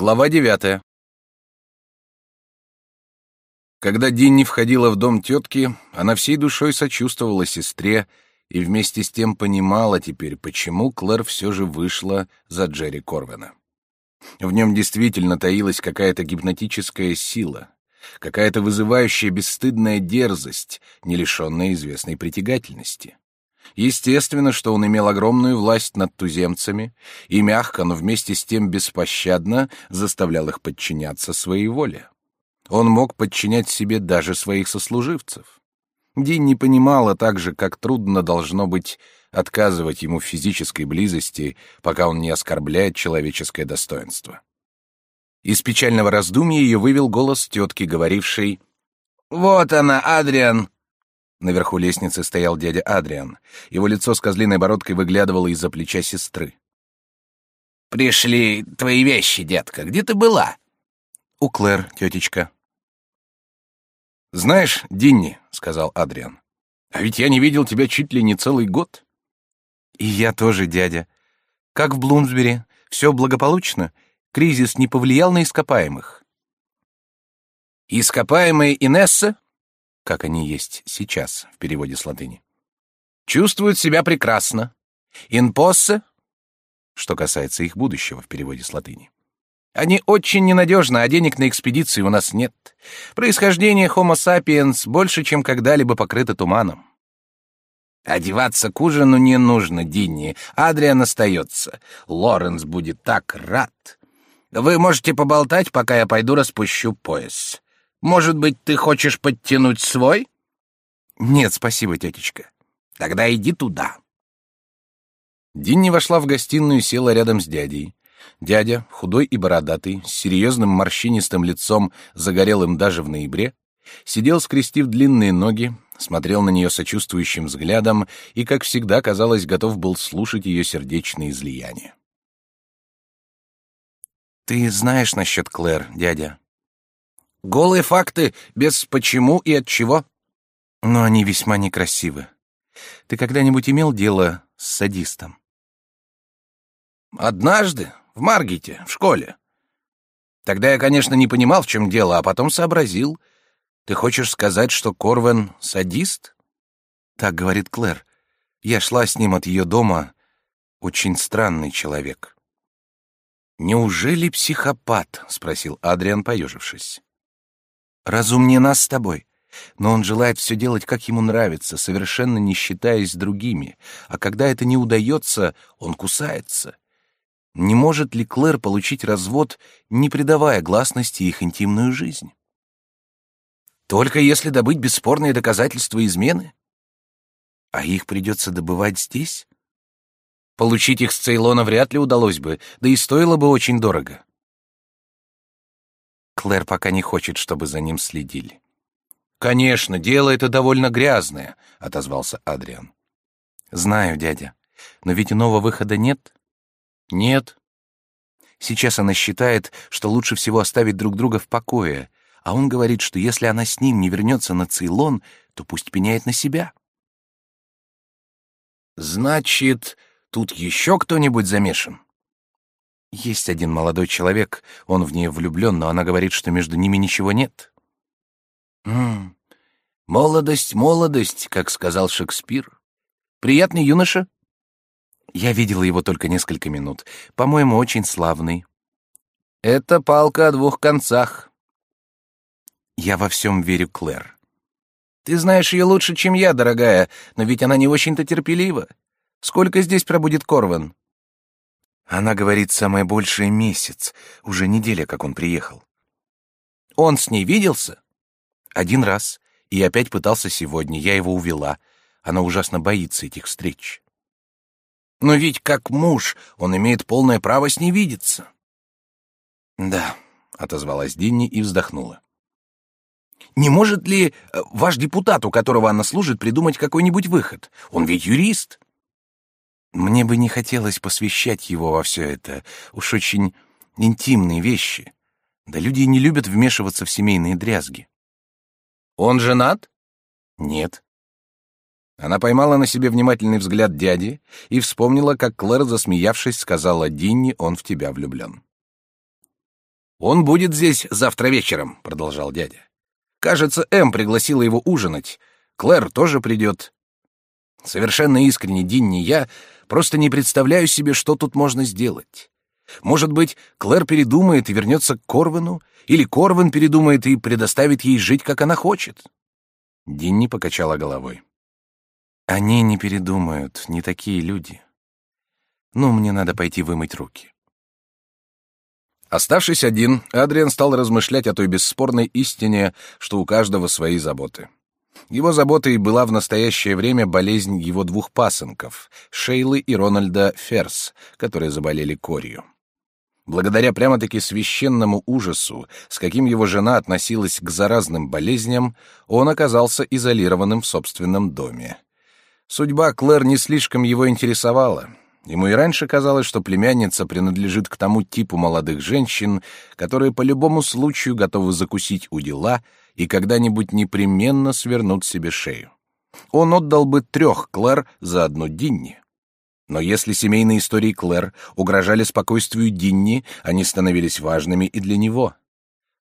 Глава девятая. Когда Динни входила в дом тетки, она всей душой сочувствовала сестре и вместе с тем понимала теперь, почему Клэр все же вышла за Джерри Корвена. В нем действительно таилась какая-то гипнотическая сила, какая-то вызывающая бесстыдная дерзость, не лишенная известной притягательности. Естественно, что он имел огромную власть над туземцами и мягко, но вместе с тем беспощадно заставлял их подчиняться своей воле. Он мог подчинять себе даже своих сослуживцев. Дин не понимала также, как трудно должно быть отказывать ему в физической близости, пока он не оскорбляет человеческое достоинство. Из печального раздумья ее вывел голос тетки, говорившей «Вот она, Адриан, Наверху лестницы стоял дядя Адриан. Его лицо с козлиной бородкой выглядывало из-за плеча сестры. «Пришли твои вещи, детка. Где ты была?» «У Клэр, тетечка». «Знаешь, Динни», — сказал Адриан, — «а ведь я не видел тебя чуть ли не целый год». «И я тоже, дядя. Как в Блумсбери? Все благополучно? Кризис не повлиял на ископаемых?» «Ископаемые Инесса?» Как они есть сейчас в переводе с латыни. Чувствуют себя прекрасно. Инпоссе, что касается их будущего в переводе с латыни. Они очень ненадежны, а денег на экспедиции у нас нет. Происхождение Homo sapiens больше, чем когда-либо покрыто туманом. Одеваться к ужину не нужно, Динни. Адриан остается. Лоренс будет так рад. Вы можете поболтать, пока я пойду распущу пояс. Может быть, ты хочешь подтянуть свой? Нет, спасибо, тетечка. Тогда иди туда. Динни вошла в гостиную и села рядом с дядей. Дядя, худой и бородатый, с серьезным морщинистым лицом, загорелым даже в ноябре, сидел, скрестив длинные ноги, смотрел на нее сочувствующим взглядом и, как всегда, казалось, готов был слушать ее сердечные излияния. «Ты знаешь насчет Клэр, дядя?» Голые факты, без почему и от чего. Но они весьма некрасивы. Ты когда-нибудь имел дело с садистом? Однажды, в Маргите, в школе. Тогда я, конечно, не понимал, в чем дело, а потом сообразил. Ты хочешь сказать, что Корвен садист? Так говорит Клэр. Я шла с ним от ее дома. Очень странный человек. Неужели психопат? спросил Адриан, поежившись разумнее нас с тобой. Но он желает все делать, как ему нравится, совершенно не считаясь другими. А когда это не удается, он кусается. Не может ли Клэр получить развод, не придавая гласности их интимную жизнь? Только если добыть бесспорные доказательства измены? А их придется добывать здесь? Получить их с Цейлона вряд ли удалось бы, да и стоило бы очень дорого. Клэр пока не хочет, чтобы за ним следили. Конечно, дело это довольно грязное, отозвался Адриан. Знаю, дядя. Но ведь иного выхода нет? Нет. Сейчас она считает, что лучше всего оставить друг друга в покое, а он говорит, что если она с ним не вернется на Цейлон, то пусть пеняет на себя. Значит, тут еще кто-нибудь замешан? Есть один молодой человек, он в нее влюблен, но она говорит, что между ними ничего нет. М молодость, молодость, как сказал Шекспир. Приятный юноша? Я видела его только несколько минут. По-моему, очень славный. Это палка о двух концах. Я во всем верю Клэр. Ты знаешь ее лучше, чем я, дорогая, но ведь она не очень-то терпелива. Сколько здесь пробудет Корван? Она говорит, самое большее месяц. Уже неделя, как он приехал. Он с ней виделся? Один раз. И опять пытался сегодня. Я его увела. Она ужасно боится этих встреч. Но ведь как муж он имеет полное право с ней видеться. Да, отозвалась Динни и вздохнула. Не может ли э, ваш депутат, у которого она служит, придумать какой-нибудь выход? Он ведь юрист. Мне бы не хотелось посвящать его во все это. Уж очень интимные вещи. Да люди не любят вмешиваться в семейные дрязги. Он женат? Нет. Она поймала на себе внимательный взгляд дяди и вспомнила, как Клэр, засмеявшись, сказала Динни, он в тебя влюблен. Он будет здесь завтра вечером, продолжал дядя. Кажется, М пригласила его ужинать. Клэр тоже придет. Совершенно искренне, Динни, я просто не представляю себе, что тут можно сделать. Может быть, Клэр передумает и вернется к Корвину, или Корвин передумает и предоставит ей жить, как она хочет. Динни покачала головой. Они не передумают, не такие люди. Ну, мне надо пойти вымыть руки. Оставшись один, Адриан стал размышлять о той бесспорной истине, что у каждого свои заботы. Его заботой была в настоящее время болезнь его двух пасынков, Шейлы и Рональда Ферс, которые заболели корью. Благодаря прямо-таки священному ужасу, с каким его жена относилась к заразным болезням, он оказался изолированным в собственном доме. Судьба Клэр не слишком его интересовала, Ему и раньше казалось, что племянница принадлежит к тому типу молодых женщин, которые по любому случаю готовы закусить у дела и когда-нибудь непременно свернут себе шею. Он отдал бы трех Клэр за одну Динни. Но если семейные истории Клэр угрожали спокойствию Динни, они становились важными и для него.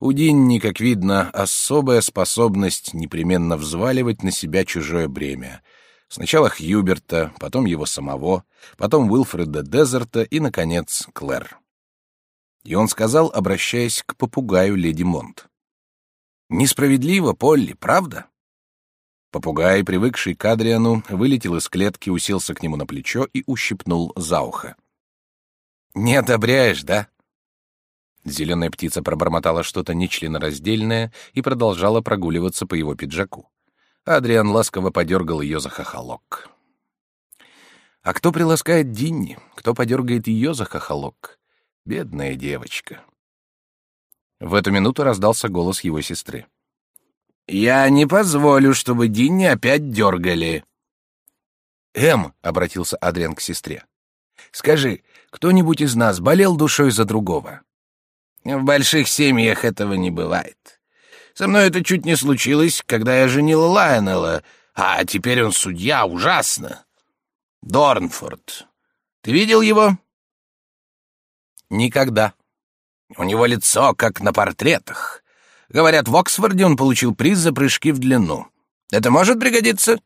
У Динни, как видно, особая способность непременно взваливать на себя чужое бремя — Сначала Хьюберта, потом его самого, потом Уилфреда Дезерта и, наконец, Клэр. И он сказал, обращаясь к попугаю леди Монт. «Несправедливо, Полли, правда?» Попугай, привыкший к Адриану, вылетел из клетки, уселся к нему на плечо и ущипнул за ухо. «Не одобряешь, да?» Зеленая птица пробормотала что-то нечленораздельное и продолжала прогуливаться по его пиджаку. Адриан ласково подергал ее за хохолок. А кто приласкает Динни? Кто подергает ее за хохолок? Бедная девочка. В эту минуту раздался голос его сестры. «Я не позволю, чтобы Динни опять дергали». «Эм», — обратился Адриан к сестре, — «скажи, кто-нибудь из нас болел душой за другого?» «В больших семьях этого не бывает. Со мной это чуть не случилось, когда я женил Лайонелла, а теперь он судья, ужасно. Дорнфорд. Ты видел его? Никогда. У него лицо, как на портретах. Говорят, в Оксфорде он получил приз за прыжки в длину. Это может пригодиться?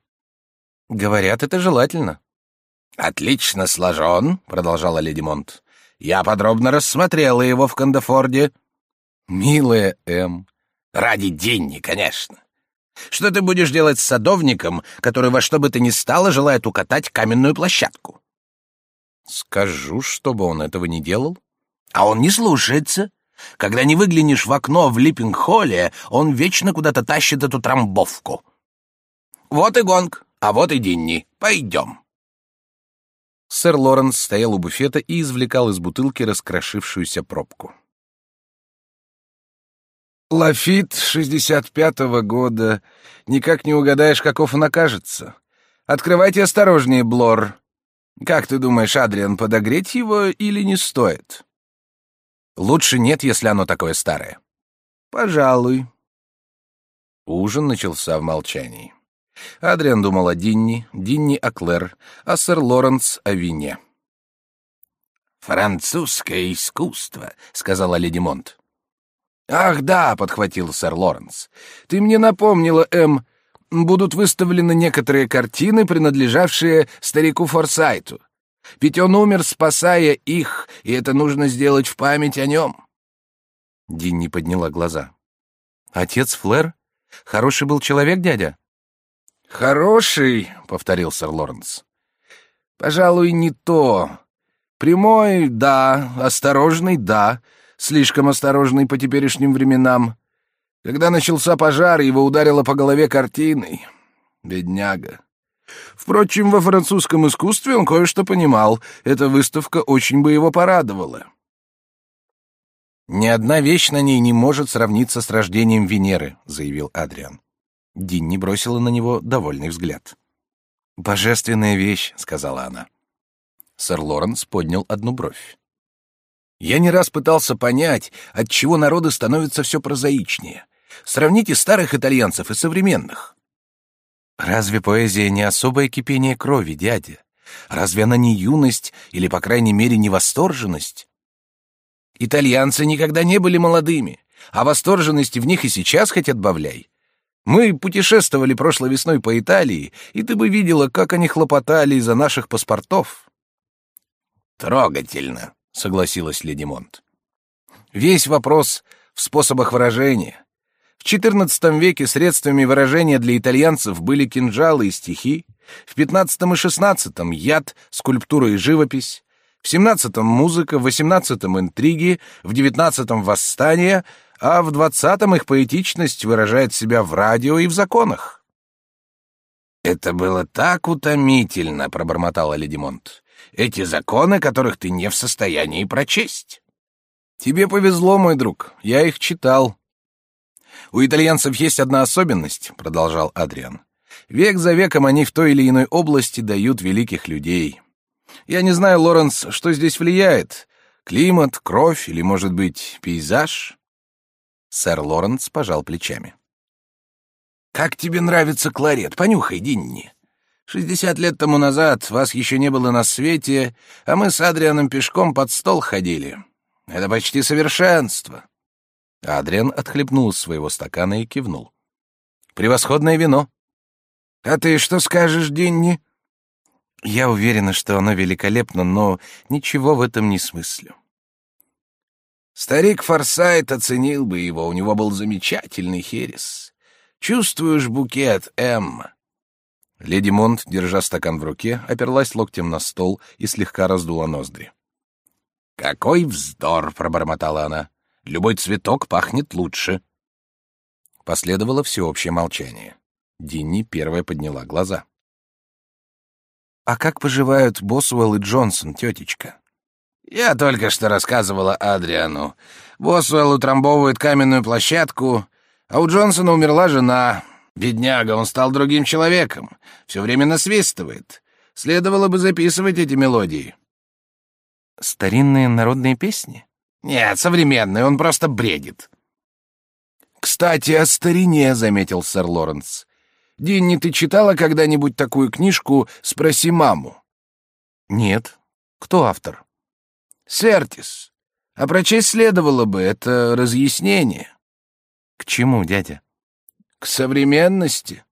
Говорят, это желательно. Отлично сложен, продолжала леди Монт. Я подробно рассмотрела его в Кандафорде. Милая М, Ради деньги, конечно. Что ты будешь делать с садовником, который во что бы то ни стало желает укатать каменную площадку? Скажу, чтобы он этого не делал. А он не слушается. Когда не выглянешь в окно в Липпинг-холле, он вечно куда-то тащит эту трамбовку. Вот и гонг, а вот и Динни. Пойдем. Сэр Лоренс стоял у буфета и извлекал из бутылки раскрошившуюся пробку. Лафит шестьдесят пятого года. Никак не угадаешь, каков он окажется. Открывайте осторожнее, Блор. Как ты думаешь, Адриан, подогреть его или не стоит? Лучше нет, если оно такое старое. Пожалуй. Ужин начался в молчании. Адриан думал о Динни, Динни о Клэр, а сэр Лоренс о вине. «Французское искусство», — сказала леди Монт. «Ах, да», — подхватил сэр Лоренс. «Ты мне напомнила, Эм, будут выставлены некоторые картины, принадлежавшие старику Форсайту. Ведь он умер, спасая их, и это нужно сделать в память о нем». Динни подняла глаза. «Отец Флэр? Хороший был человек, дядя?» «Хороший», — повторил сэр Лоренс. «Пожалуй, не то. Прямой — да, осторожный — да, слишком осторожный по теперешним временам. Когда начался пожар, его ударило по голове картиной. Бедняга. Впрочем, во французском искусстве он кое-что понимал. Эта выставка очень бы его порадовала. «Ни одна вещь на ней не может сравниться с рождением Венеры», — заявил Адриан. Динни бросила на него довольный взгляд. «Божественная вещь», — сказала она. Сэр Лоренс поднял одну бровь. Я не раз пытался понять, от чего народы становятся все прозаичнее. Сравните старых итальянцев и современных. Разве поэзия не особое кипение крови, дядя? Разве она не юность или, по крайней мере, не восторженность? Итальянцы никогда не были молодыми, а восторженности в них и сейчас хоть отбавляй. Мы путешествовали прошлой весной по Италии, и ты бы видела, как они хлопотали из-за наших паспортов. Трогательно, согласилась леди Монт. Весь вопрос в способах выражения. В XIV веке средствами выражения для итальянцев были кинжалы и стихи, в XV и XVI яд, скульптура и живопись, в XVII музыка, в XVIII интриги, в XIX восстание, а в XX их поэтичность выражает себя в радио и в законах. «Это было так утомительно», — пробормотала леди Монт. «Эти законы, которых ты не в состоянии прочесть». «Тебе повезло, мой друг, я их читал». «У итальянцев есть одна особенность», — продолжал Адриан. «Век за веком они в той или иной области дают великих людей. Я не знаю, Лоренс, что здесь влияет. Климат, кровь или, может быть, пейзаж?» Сэр Лоренс пожал плечами. «Как тебе нравится кларет? Понюхай, Динни. Шестьдесят лет тому назад вас еще не было на свете, а мы с Адрианом пешком под стол ходили. Это почти совершенство». Адриан отхлебнул своего стакана и кивнул. «Превосходное вино». «А ты что скажешь, Динни?» «Я уверена, что оно великолепно, но ничего в этом не смыслю». Старик Форсайт оценил бы его, у него был замечательный херес. Чувствуешь букет, Эмма?» Леди Монт, держа стакан в руке, оперлась локтем на стол и слегка раздула ноздри. «Какой вздор!» — пробормотала она. «Любой цветок пахнет лучше». Последовало всеобщее молчание. Динни первая подняла глаза. «А как поживают Босуэлл и Джонсон, тетечка?» «Я только что рассказывала Адриану. Босуэлл утрамбовывает каменную площадку, а у Джонсона умерла жена. Бедняга, он стал другим человеком. Все время насвистывает. Следовало бы записывать эти мелодии». «Старинные народные песни?» «Нет, современные, он просто бредит». «Кстати, о старине», — заметил сэр Лоренс. «Динни, ты читала когда-нибудь такую книжку «Спроси маму»?» «Нет. Кто автор?» «Сертис. А прочесть следовало бы, это разъяснение». «К чему, дядя?» «К современности».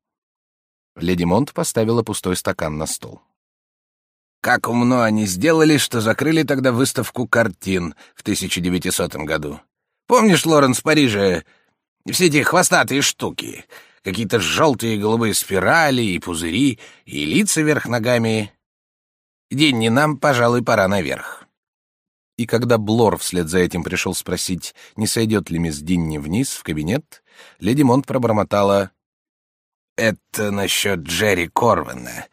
Леди Монт поставила пустой стакан на стол. Как умно они сделали, что закрыли тогда выставку картин в 1900 году. Помнишь, Лоренс, в Париже все эти хвостатые штуки? Какие-то желтые и голубые спирали и пузыри, и лица вверх ногами. День не нам, пожалуй, пора наверх. И когда Блор вслед за этим пришел спросить, не сойдет ли мисс Динни вниз в кабинет, леди Монт пробормотала «Это насчет Джерри Корвана.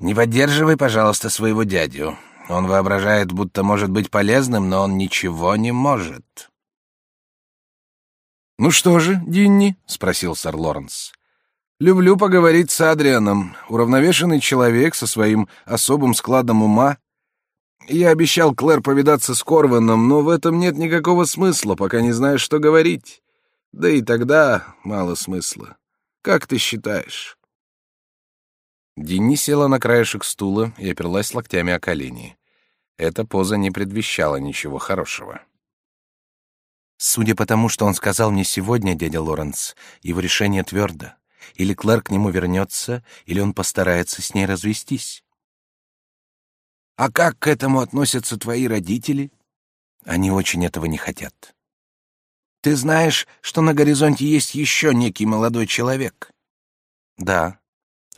Не поддерживай, пожалуйста, своего дядю. Он воображает, будто может быть полезным, но он ничего не может». «Ну что же, Динни?» — спросил сэр Лоренс. «Люблю поговорить с Адрианом. Уравновешенный человек со своим особым складом ума, я обещал Клэр повидаться с Корваном, но в этом нет никакого смысла, пока не знаешь, что говорить. Да и тогда мало смысла. Как ты считаешь?» Динни села на краешек стула и оперлась локтями о колени. Эта поза не предвещала ничего хорошего. «Судя по тому, что он сказал мне сегодня, дядя Лоренс, его решение твердо. Или Клэр к нему вернется, или он постарается с ней развестись. А как к этому относятся твои родители? Они очень этого не хотят. Ты знаешь, что на горизонте есть еще некий молодой человек? Да.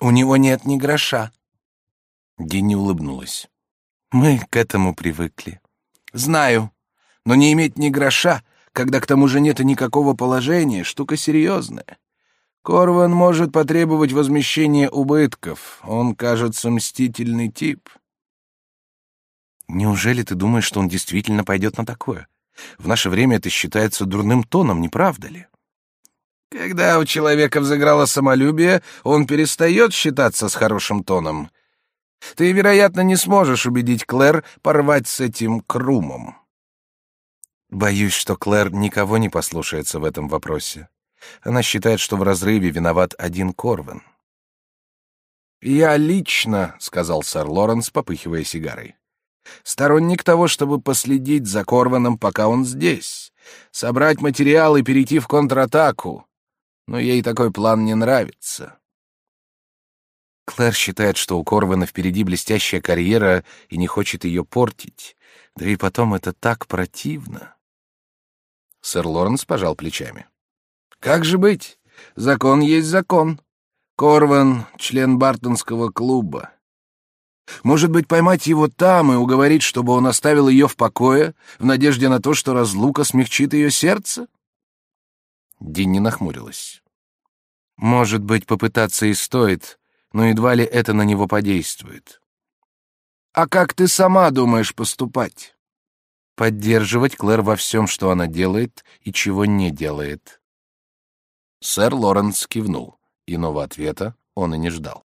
У него нет ни гроша. Динни улыбнулась. Мы к этому привыкли. Знаю. Но не иметь ни гроша, когда к тому же нет и никакого положения, штука серьезная. Корван может потребовать возмещения убытков. Он, кажется, мстительный тип. Неужели ты думаешь, что он действительно пойдет на такое? В наше время это считается дурным тоном, не правда ли? Когда у человека взыграло самолюбие, он перестает считаться с хорошим тоном. Ты, вероятно, не сможешь убедить Клэр порвать с этим Крумом. Боюсь, что Клэр никого не послушается в этом вопросе. Она считает, что в разрыве виноват один Корвин. «Я лично», — сказал сэр Лоренс, попыхивая сигарой, Сторонник того, чтобы последить за Корваном, пока он здесь. Собрать материал и перейти в контратаку. Но ей такой план не нравится. Клэр считает, что у Корвана впереди блестящая карьера и не хочет ее портить. Да и потом это так противно. Сэр Лоренс пожал плечами. Как же быть? Закон есть закон. Корван — член Бартонского клуба. Может быть, поймать его там и уговорить, чтобы он оставил ее в покое, в надежде на то, что разлука смягчит ее сердце? Динни нахмурилась. Может быть, попытаться и стоит, но едва ли это на него подействует. А как ты сама думаешь поступать? Поддерживать Клэр во всем, что она делает и чего не делает. Сэр Лоренс кивнул. Иного ответа он и не ждал.